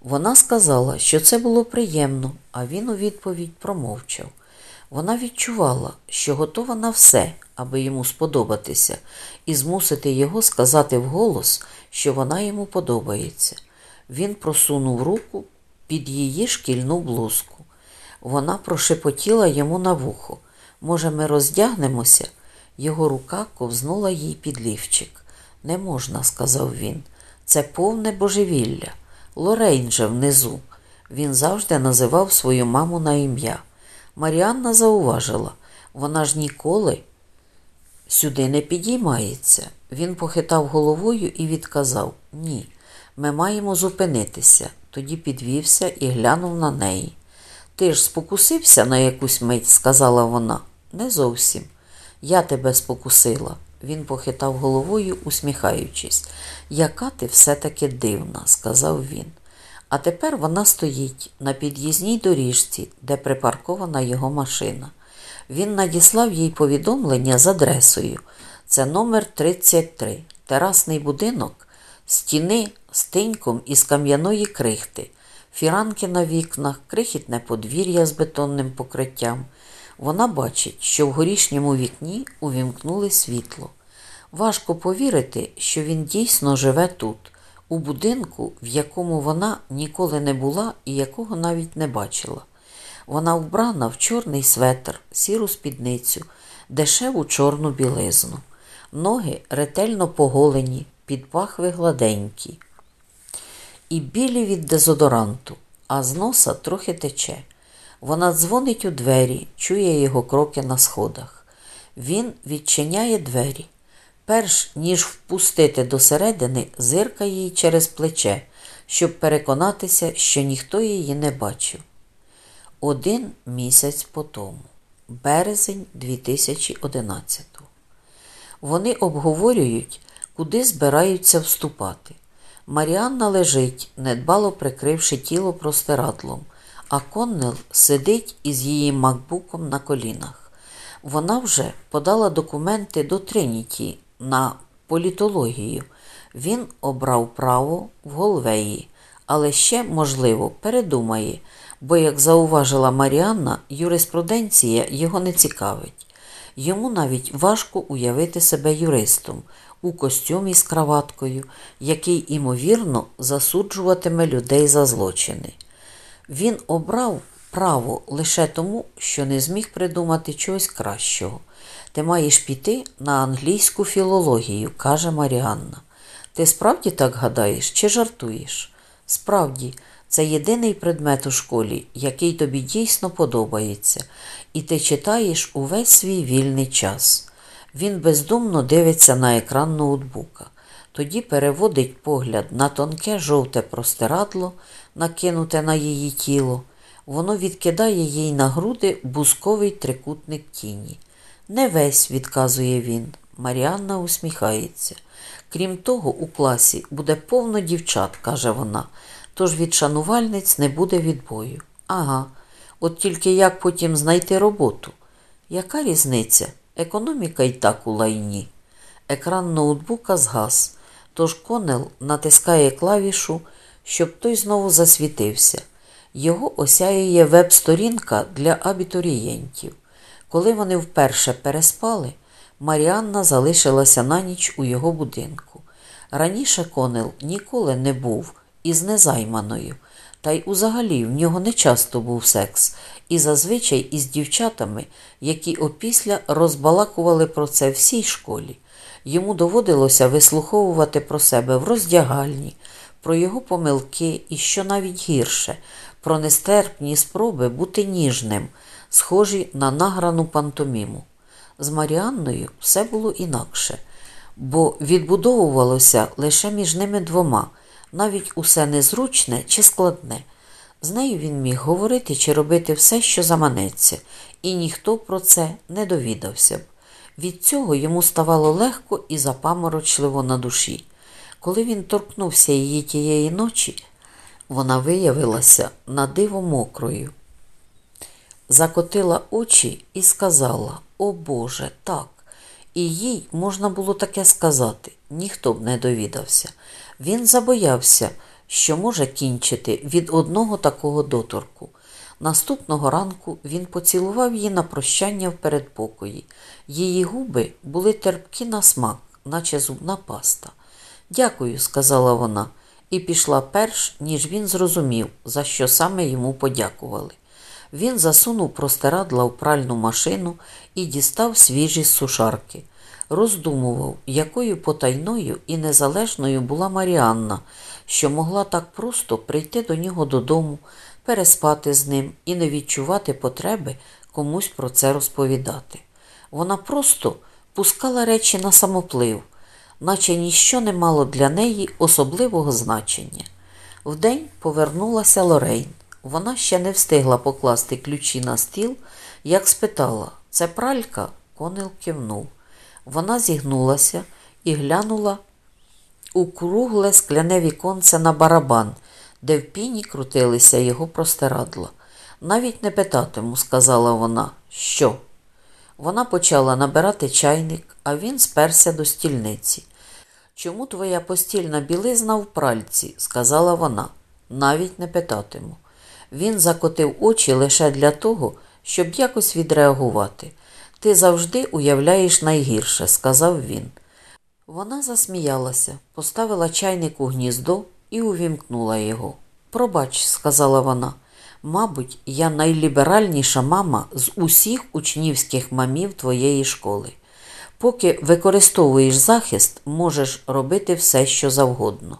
Вона сказала, що це було приємно, а він у відповідь промовчав. Вона відчувала, що готова на все, аби йому сподобатися, і змусити його сказати вголос, що вона йому подобається. Він просунув руку під її шкільну блузку. Вона прошепотіла йому на вухо. Може, ми роздягнемося? Його рука ковзнула їй під лівчик. Не можна, сказав він. Це повне божевілля. Лорейн же внизу. Він завжди називав свою маму на ім'я. Маріанна зауважила, вона ж ніколи сюди не підіймається. Він похитав головою і відказав Ні, ми маємо зупинитися. Тоді підвівся і глянув на неї. Ти ж спокусився на якусь мить, сказала вона. Не зовсім. Я тебе спокусила. Він похитав головою, усміхаючись. Яка ти все-таки дивна, сказав він. А тепер вона стоїть на під'їзній доріжці, де припаркована його машина. Він надіслав їй повідомлення з адресою. Це номер 33, терасний будинок, стіни з тиньком із кам'яної крихти, фіранки на вікнах, крихітне подвір'я з бетонним покриттям. Вона бачить, що в горішньому вікні увімкнули світло. Важко повірити, що він дійсно живе тут, у будинку, в якому вона ніколи не була і якого навіть не бачила. Вона вбрана в чорний светр, сіру спідницю, дешеву чорну білизну. Ноги ретельно поголені, під пахви гладенькі. І білі від дезодоранту, а з носа трохи тече. Вона дзвонить у двері, чує його кроки на сходах. Він відчиняє двері. Перш ніж впустити досередини, зиркає їй через плече, щоб переконатися, що ніхто її не бачив. Один місяць по тому, березень 2011 Вони обговорюють, куди збираються вступати. Маріанна лежить, недбало прикривши тіло простирадлом, а Коннел сидить із її макбуком на колінах. Вона вже подала документи до Триніті на політологію. Він обрав право в Голвеї, але ще, можливо, передумає, бо, як зауважила Маріанна, юриспруденція його не цікавить. Йому навіть важко уявити себе юристом у костюмі з краваткою, який, імовірно, засуджуватиме людей за злочини. Він обрав право лише тому, що не зміг придумати чогось кращого. Ти маєш піти на англійську філологію, каже Маріанна. Ти справді так гадаєш чи жартуєш? Справді, Це єдиний предмет у школі, який тобі дійсно подобається, і ти читаєш увесь свій вільний час. Він бездумно дивиться на екран ноутбука, тоді переводить погляд на тонке жовте простирадло, накинуте на її тіло. Воно відкидає їй на груди бусковий трикутник тіні. Не весь, відказує він. Маріанна усміхається. Крім того, у класі буде повно дівчат, каже вона, тож від шанувальниць не буде відбою. Ага, от тільки як потім знайти роботу? Яка різниця? Економіка й так у лайні. Екран ноутбука згас, тож Конел натискає клавішу, щоб той знову засвітився. Його осяює веб-сторінка для абітурієнтів. Коли вони вперше переспали, Маріанна залишилася на ніч у його будинку. Раніше Конел ніколи не був із незайманою, та й узагалі в нього не часто був секс, і зазвичай із дівчатами, які опісля розбалакували про це всій школі. Йому доводилося вислуховувати про себе в роздягальні, про його помилки і, що навіть гірше, про нестерпні спроби бути ніжним, схожі на награну пантоміму. З Маріанною все було інакше, бо відбудовувалося лише між ними двома, навіть усе незручне чи складне. З нею він міг говорити чи робити все, що заманеться, і ніхто про це не довідався б. Від цього йому ставало легко і запаморочливо на душі. Коли він торкнувся її тієї ночі, вона виявилася на диво мокрою. Закотила очі і сказала О Боже, так. І їй можна було таке сказати, ніхто б не довідався. Він забоявся, що може кінчити від одного такого доторку. Наступного ранку він поцілував її на прощання в передпокої. Її губи були терпкі на смак, наче зубна паста. Дякую, сказала вона, і пішла перш, ніж він зрозумів, за що саме йому подякували. Він засунув простирадла в пральну машину і дістав свіжі сушарки. Роздумував, якою потайною і незалежною була Маріанна, що могла так просто прийти до нього додому, переспати з ним і не відчувати потреби комусь про це розповідати. Вона просто пускала речі на самоплив, наче ніщо не мало для неї особливого значення. Вдень повернулася Лорейн. Вона ще не встигла покласти ключі на стіл, як спитала це пралька? Конел кивнув. Вона зігнулася і глянула у кругле скляне віконце на барабан, де в піні крутилися його простирадла. Навіть не питатиму, сказала вона, що. Вона почала набирати чайник, а він сперся до стільниці. Чому твоя постільна білизна в пральці? сказала вона. Навіть не питатиму. Він закотив очі лише для того, щоб якось відреагувати. Ти завжди уявляєш найгірше, сказав він. Вона засміялася, поставила чайник у гніздо і увімкнула його. Пробач, сказала вона. Мабуть, я найліберальніша мама з усіх учнівських мамів твоєї школи. Поки використовуєш захист, можеш робити все, що завгодно.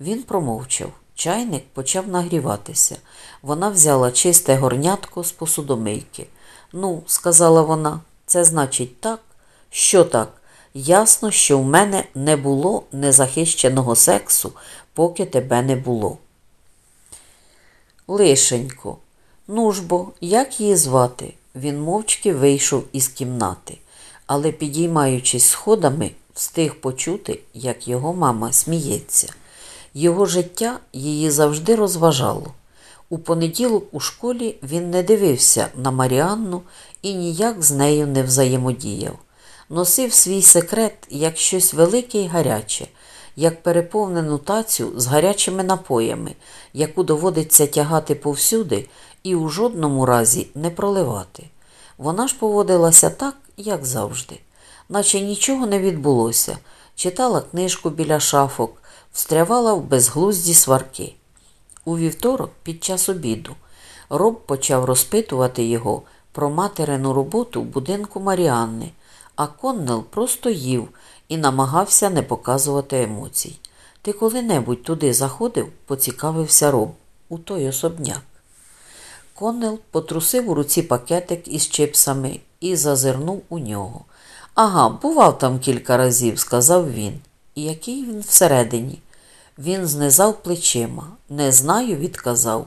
Він промовчав. Чайник почав нагріватися. Вона взяла чисте горнятко з посудомийки. Ну, сказала вона, це значить так? Що так? Ясно, що в мене не було незахищеного сексу, поки тебе не було. Лишенько, ну ж бо, як її звати? Він мовчки вийшов із кімнати, але, підіймаючись сходами, встиг почути, як його мама сміється. Його життя її завжди розважало. У понеділок у школі він не дивився на Маріанну і ніяк з нею не взаємодіяв. Носив свій секрет як щось велике й гаряче, як переповнену тацю з гарячими напоями, яку доводиться тягати повсюди і у жодному разі не проливати. Вона ж поводилася так, як завжди, наче нічого не відбулося, читала книжку біля шафок, встрявала в безглузді сварки. У вівторок, під час обіду, Роб почав розпитувати його про материну роботу в будинку Маріанни, а Коннел просто їв і намагався не показувати емоцій. Ти коли-небудь туди заходив, поцікавився Роб. у той особняк. Коннел потрусив у руці пакетик із чипсами і зазирнув у нього. Ага, бував там кілька разів, сказав він. І який він всередині? Він знизав плечима. Не знаю, відказав.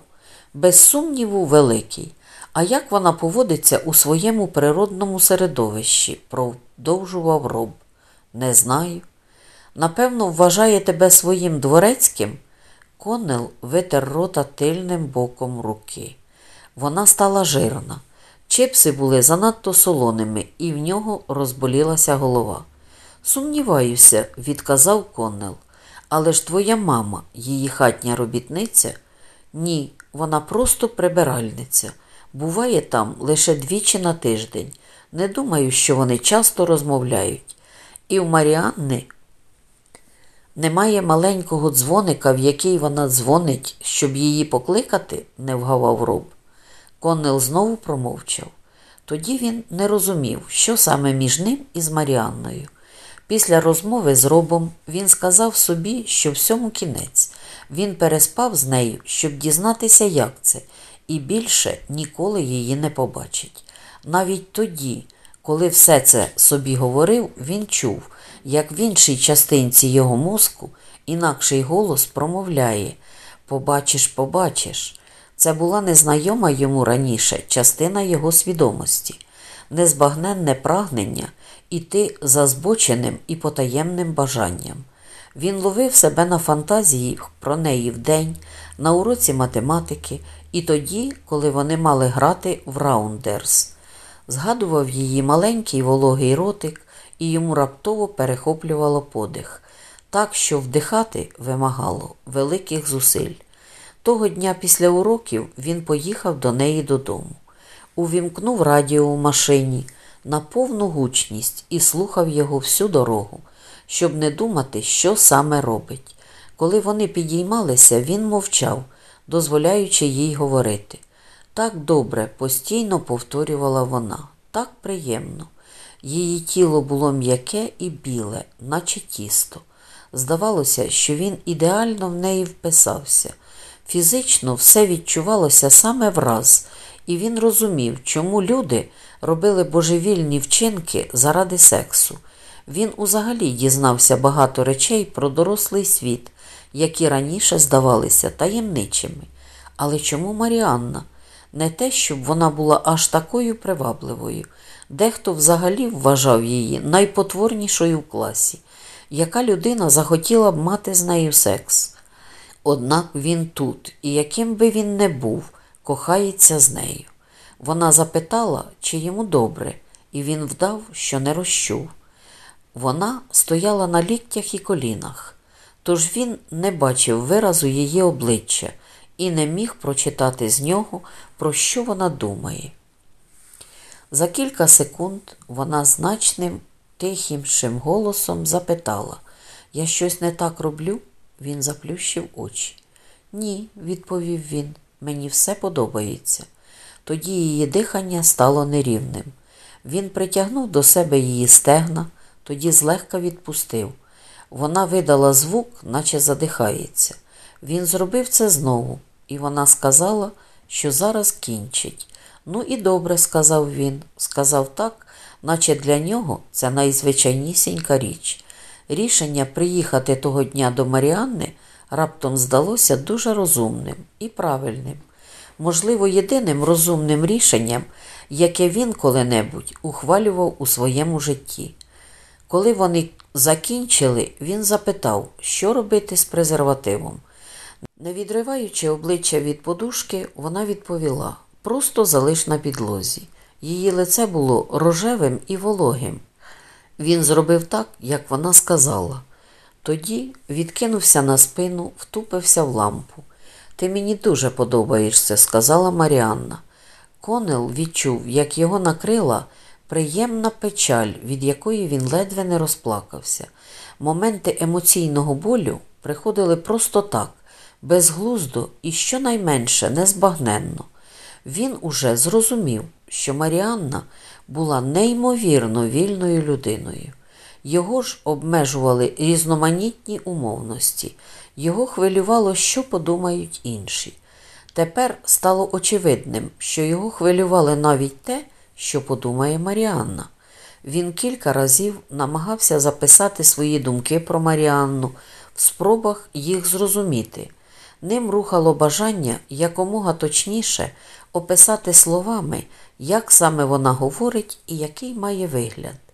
Без сумніву, великий. А як вона поводиться у своєму природному середовищі? продовжував роб. Не знаю. Напевно, вважає тебе своїм дворецьким? Коннел витер рота тильним боком руки. Вона стала жирна. Чипси були занадто солоними, і в нього розболілася голова. Сумніваюся, відказав Коннел. Але ж твоя мама, її хатня робітниця? Ні, вона просто прибиральниця. Буває там лише двічі на тиждень. Не думаю, що вони часто розмовляють. І в Маріанни немає маленького дзвоника, в який вона дзвонить, щоб її покликати, не вгавав роб. Коннел знову промовчав. Тоді він не розумів, що саме між ним і з Маріанною. Після розмови з робом він сказав собі, що всьому кінець. Він переспав з нею, щоб дізнатися, як це, і більше ніколи її не побачить. Навіть тоді, коли все це собі говорив, він чув, як в іншій частинці його мозку інакший голос промовляє Побачиш, побачиш. Це була незнайома йому раніше частина його свідомості, незбагненне прагнення іти за збоченим і потаємним бажанням. Він ловив себе на фантазії про неї вдень, на уроці математики і тоді, коли вони мали грати в раундерс. Згадував її маленький вологий ротик, і йому раптово перехоплювало подих, так що вдихати вимагало великих зусиль. Того дня після уроків він поїхав до неї додому, увімкнув радіо у машині на повну гучність і слухав його всю дорогу, щоб не думати, що саме робить. Коли вони підіймалися, він мовчав, дозволяючи їй говорити. Так добре, постійно повторювала вона, так приємно. Її тіло було м'яке і біле, наче тісто. Здавалося, що він ідеально в неї вписався. Фізично все відчувалося саме враз, і він розумів, чому люди робили божевільні вчинки заради сексу. Він узагалі дізнався багато речей про дорослий світ, які раніше здавалися таємничими. Але чому Маріанна? Не те, щоб вона була аж такою привабливою. Дехто взагалі вважав її найпотворнішою в класі. Яка людина захотіла б мати з нею секс? Однак він тут, і яким би він не був, кохається з нею. Вона запитала, чи йому добре, і він вдав, що не розчув. Вона стояла на ліктях і колінах, тож він не бачив виразу її обличчя і не міг прочитати з нього, про що вона думає. За кілька секунд вона значним, тихішим голосом запитала Я щось не так роблю? Він заплющив очі. Ні, відповів він, мені все подобається. Тоді її дихання стало нерівним. Він притягнув до себе її стегна, тоді злегка відпустив. Вона видала звук, наче задихається. Він зробив це знову, і вона сказала, що зараз кінчить. Ну і добре, сказав він. Сказав так, наче для нього це найзвичайнісінька річ. Рішення приїхати того дня до Маріанни раптом здалося дуже розумним і правильним. Можливо, єдиним розумним рішенням, яке він коли-небудь ухвалював у своєму житті. Коли вони закінчили, він запитав, що робити з презервативом. Не відриваючи обличчя від подушки, вона відповіла просто залиш на підлозі. Її лице було рожевим і вологим. Він зробив так, як вона сказала. Тоді відкинувся на спину, втупився в лампу. Ти мені дуже подобаєшся, сказала Маріанна. Конел відчув, як його накрила приємна печаль, від якої він ледве не розплакався. Моменти емоційного болю приходили просто так, безглуздо і щонайменше незбагненно. Він уже зрозумів, що Маріанна була неймовірно вільною людиною. Його ж обмежували різноманітні умовності, його хвилювало, що подумають інші. Тепер стало очевидним, що його хвилювало навіть те, що подумає Маріанна. Він кілька разів намагався записати свої думки про Маріанну в спробах їх зрозуміти. Ним рухало бажання якомога точніше описати словами, як саме вона говорить і який має вигляд.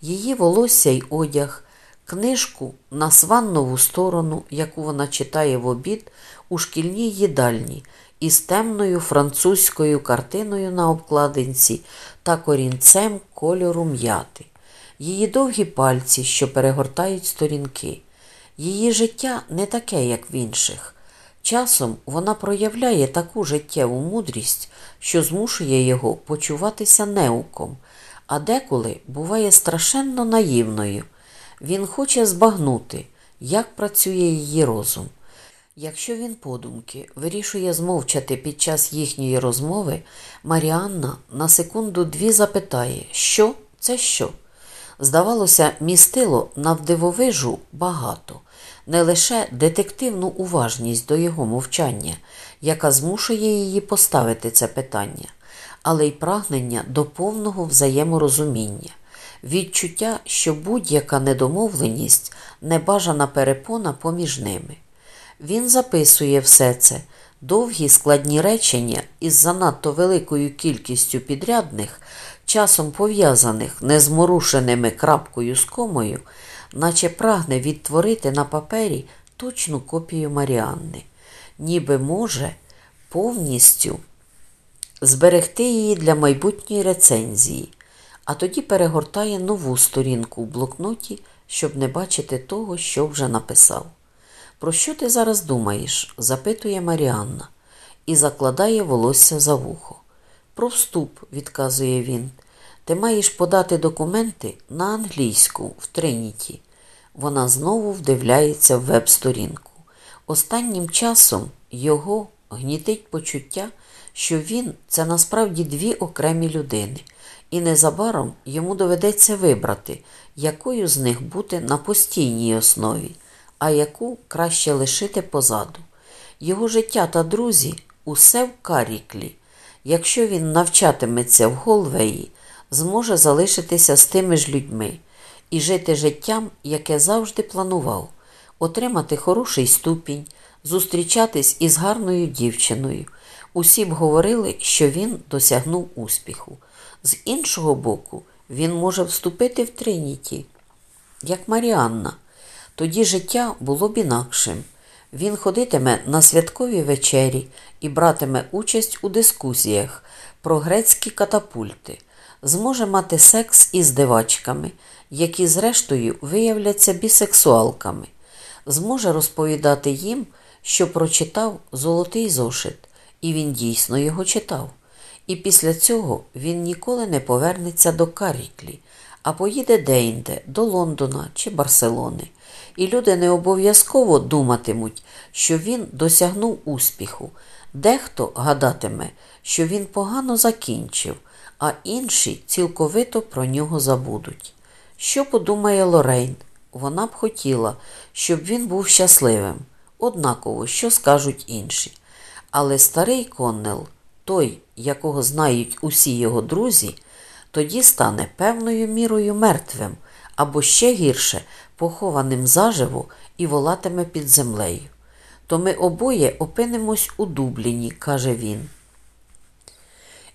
Її волосся й одяг, книжку на сваннову сторону, яку вона читає в обід у шкільній їдальні, із темною французькою картиною на обкладинці та корінцем кольору м'яти, її довгі пальці, що перегортають сторінки. Її життя не таке, як в інших. Часом вона проявляє таку життєву мудрість, що змушує його почуватися неуком, а деколи буває страшенно наївною. Він хоче збагнути, як працює її розум. Якщо він подумки вирішує змовчати під час їхньої розмови, Маріанна на секунду дві запитає, що це що? Здавалося, містило навдивовижу багато, не лише детективну уважність до його мовчання, яка змушує її поставити це питання, але й прагнення до повного взаєморозуміння, відчуття, що будь-яка недомовленість небажана перепона поміж ними. Він записує все це, довгі складні речення із занадто великою кількістю підрядних, часом пов'язаних незморушеними крапкою з комою, наче прагне відтворити на папері точну копію Маріанни, ніби може повністю зберегти її для майбутньої рецензії, а тоді перегортає нову сторінку в блокноті, щоб не бачити того, що вже написав. Про що ти зараз думаєш? запитує Маріанна і закладає волосся за вухо. Про вступ, відказує він. Ти маєш подати документи на англійську в Триніті. Вона знову вдивляється в веб-сторінку. Останнім часом його гнітить почуття, що він це насправді дві окремі людини, і незабаром йому доведеться вибрати, якою з них бути на постійній основі а яку краще лишити позаду. Його життя та друзі усе в каріклі. Якщо він навчатиметься в Голвеї, зможе залишитися з тими ж людьми і жити життям, яке завжди планував, отримати хороший ступінь, зустрічатись із гарною дівчиною. Усі б говорили, що він досягнув успіху. З іншого боку, він може вступити в Триніті, як Маріанна. Тоді життя було б інакшим. Він ходитиме на святкові вечері і братиме участь у дискусіях про грецькі катапульти, зможе мати секс із дивачками, які, зрештою, виявляться бісексуалками, зможе розповідати їм, що прочитав золотий зошит, і він дійсно його читав. І після цього він ніколи не повернеться до Каріклі, а поїде деінде до Лондона чи Барселони і люди не обов'язково думатимуть, що він досягнув успіху. Дехто гадатиме, що він погано закінчив, а інші цілковито про нього забудуть. Що подумає Лорейн? Вона б хотіла, щоб він був щасливим, однаково, що скажуть інші. Але старий Коннел, той, якого знають усі його друзі, тоді стане певною мірою мертвим або ще гірше похованим заживо і волатиме під землею. То ми обоє опинимось у Дубліні, каже він.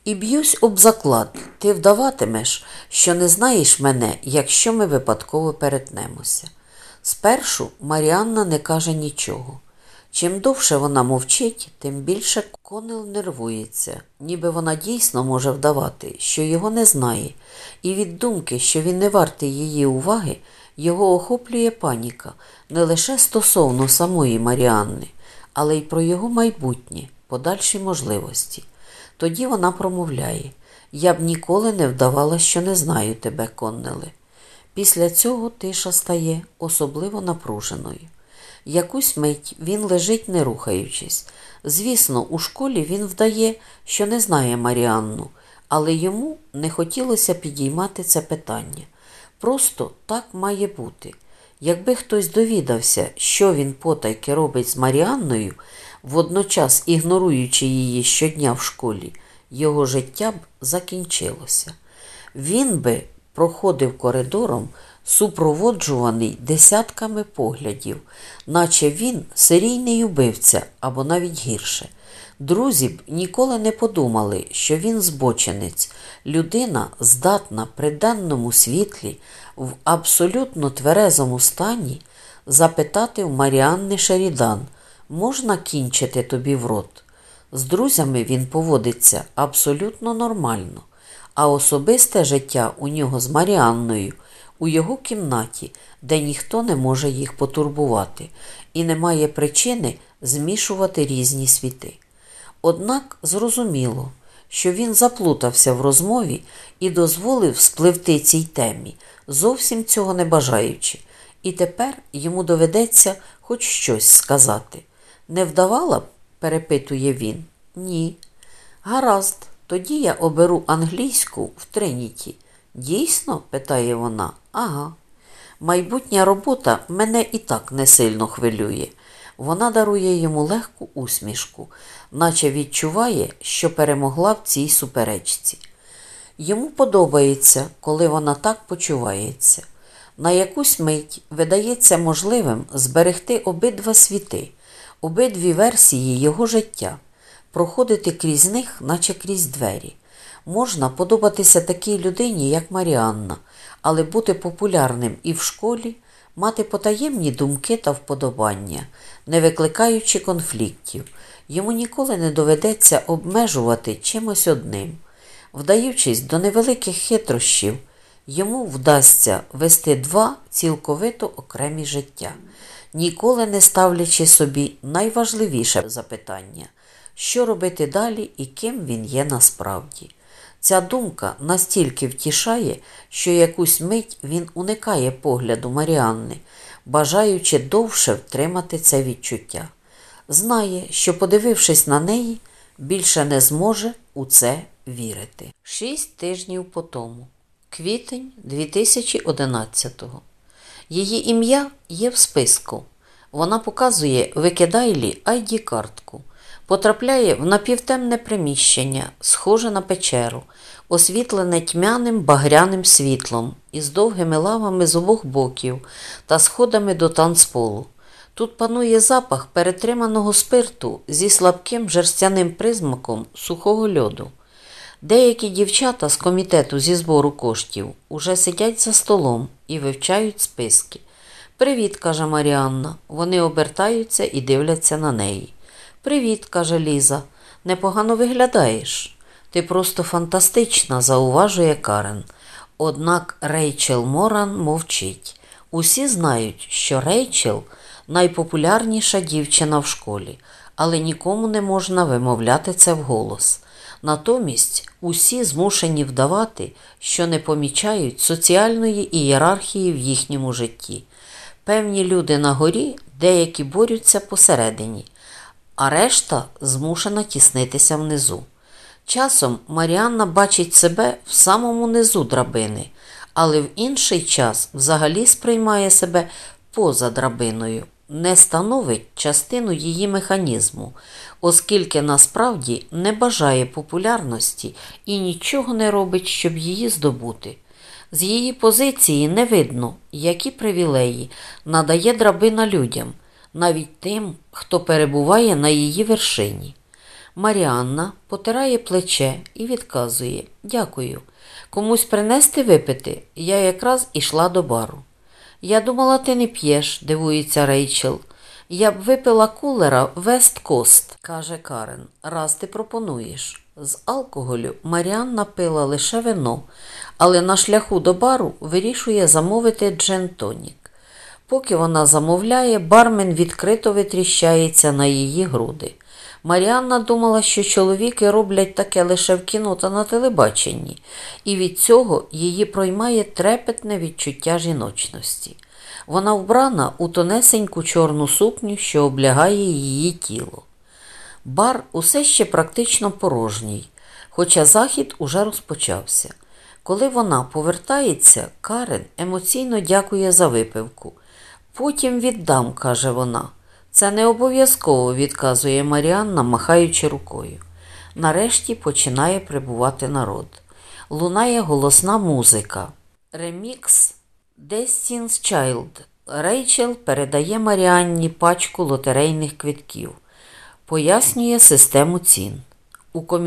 І б'юсь об заклад, ти вдаватимеш, що не знаєш мене, якщо ми випадково перетнемося. Спершу Маріанна не каже нічого. Чим довше вона мовчить, тим більше конел нервується, ніби вона дійсно може вдавати, що його не знає, і від думки, що він не вартий її уваги, його охоплює паніка не лише стосовно самої Маріанни, але й про його майбутнє, подальші можливості. Тоді вона промовляє Я б ніколи не вдавала, що не знаю тебе, Коннеле. Після цього тиша стає особливо напруженою. Якусь мить він лежить, не рухаючись. Звісно, у школі він вдає, що не знає Маріанну, але йому не хотілося підіймати це питання. Просто так має бути. Якби хтось довідався, що він потайки робить з Маріанною, водночас ігноруючи її щодня в школі, його життя б закінчилося. Він би проходив коридором, супроводжуваний десятками поглядів, наче він серійний убивця або навіть гірше. Друзі б ніколи не подумали, що він збочинець, людина здатна при денному світлі в абсолютно тверезому стані запитати в Маріанни Шерідан, можна кінчити тобі в рот? З друзями він поводиться абсолютно нормально, а особисте життя у нього з Маріанною у його кімнаті, де ніхто не може їх потурбувати, і немає причини змішувати різні світи. Однак зрозуміло, що він заплутався в розмові і дозволив спливти цій темі, зовсім цього не бажаючи, і тепер йому доведеться хоч щось сказати. Не вдавала б? перепитує він. Ні. Гаразд, тоді я оберу англійську в Триніті. Дійсно? питає вона. Ага. Майбутня робота мене і так не сильно хвилює. Вона дарує йому легку усмішку, наче відчуває, що перемогла в цій суперечці. Йому подобається, коли вона так почувається. На якусь мить видається можливим зберегти обидва світи, обидві версії його життя, проходити крізь них, наче крізь двері. Можна подобатися такій людині, як Маріанна, але бути популярним і в школі, мати потаємні думки та вподобання, не викликаючи конфліктів. Йому ніколи не доведеться обмежувати чимось одним. Вдаючись до невеликих хитрощів, йому вдасться вести два цілковито окремі життя, ніколи не ставлячи собі найважливіше запитання, що робити далі і ким він є насправді. Ця думка настільки втішає, що якусь мить він уникає погляду Маріанни, бажаючи довше втримати це відчуття. Знає, що, подивившись на неї, більше не зможе у це вірити. Шість тижнів по тому. Квітень 2011-го. Її ім'я є в списку. Вона показує викидайлі id картку потрапляє в напівтемне приміщення, схоже на печеру, освітлене тьмяним багряним світлом із довгими лавами з обох боків та сходами до танцполу. Тут панує запах перетриманого спирту зі слабким жерстяним призмаком сухого льоду. Деякі дівчата з комітету зі збору коштів уже сидять за столом і вивчають списки. Привіт, каже Маріанна. Вони обертаються і дивляться на неї. Привіт, каже Ліза. Непогано виглядаєш. Ти просто фантастична, зауважує Карен. Однак Рейчел Моран мовчить. Усі знають, що Рейчел найпопулярніша дівчина в школі, але нікому не можна вимовляти це вголос. Натомість усі змушені вдавати, що не помічають соціальної ієрархії в їхньому житті. Певні люди на горі, деякі борються посередині, а решта змушена тіснитися внизу. Часом Маріанна бачить себе в самому низу драбини, але в інший час взагалі сприймає себе поза драбиною, не становить частину її механізму, оскільки насправді не бажає популярності і нічого не робить, щоб її здобути. З її позиції не видно, які привілеї надає драбина людям, навіть тим, хто перебуває на її вершині. Маріанна потирає плече і відказує Дякую. Комусь принести випити, я якраз ішла до бару. Я думала, ти не п'єш, дивується Рейчел. Я б випила кулера Вест Кост, каже Карен, раз ти пропонуєш. З алкоголю Маріанна пила лише вино, але на шляху до бару вирішує замовити джентонік. Поки вона замовляє, бармен відкрито витріщається на її груди. Маріанна думала, що чоловіки роблять таке лише в кіно та на телебаченні, і від цього її проймає трепетне відчуття жіночності. Вона вбрана у тонесеньку чорну сукню, що облягає її тіло. Бар усе ще практично порожній, хоча захід уже розпочався. Коли вона повертається, Карен емоційно дякує за випивку. Потім віддам, каже вона. Це не обов'язково, відказує Маріанна, махаючи рукою. Нарешті починає прибувати народ. Лунає голосна музика. Ремікс Destiny's Child. Рейчел передає Маріанні пачку лотерейних квитків. Пояснює систему цін. У комітеті